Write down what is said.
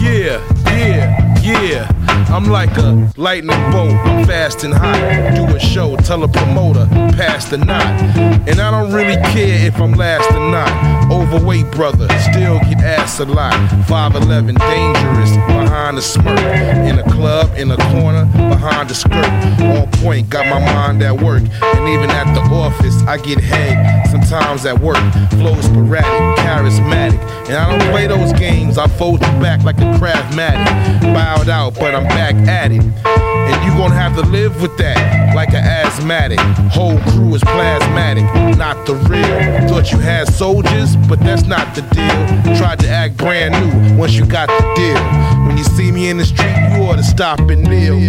Yeah, yeah, yeah. I'm like a lightning bolt, I'm fast and hot. Do a show, tell a promoter, pass the knot. And I don't really care if I'm last or not. Overweight brother, still get ass a lot. 5'11, dangerous, behind the smirk. In a club, in a corner, behind the skirt. On point, got my mind at work. And even at the office, I get head. Sometimes at work, flow sporadic, charismatic. And I don't play those games, I fold you back like a craftmatic. Bowed out, but I'm back at it. And you gonna have to live with that, like an asthmatic. Whole crew is plasmatic, not the real. Thought you had soldiers, but that's not the deal. Tried to act brand new once you got the deal. When you see me in the street, you ought to stop and kneel.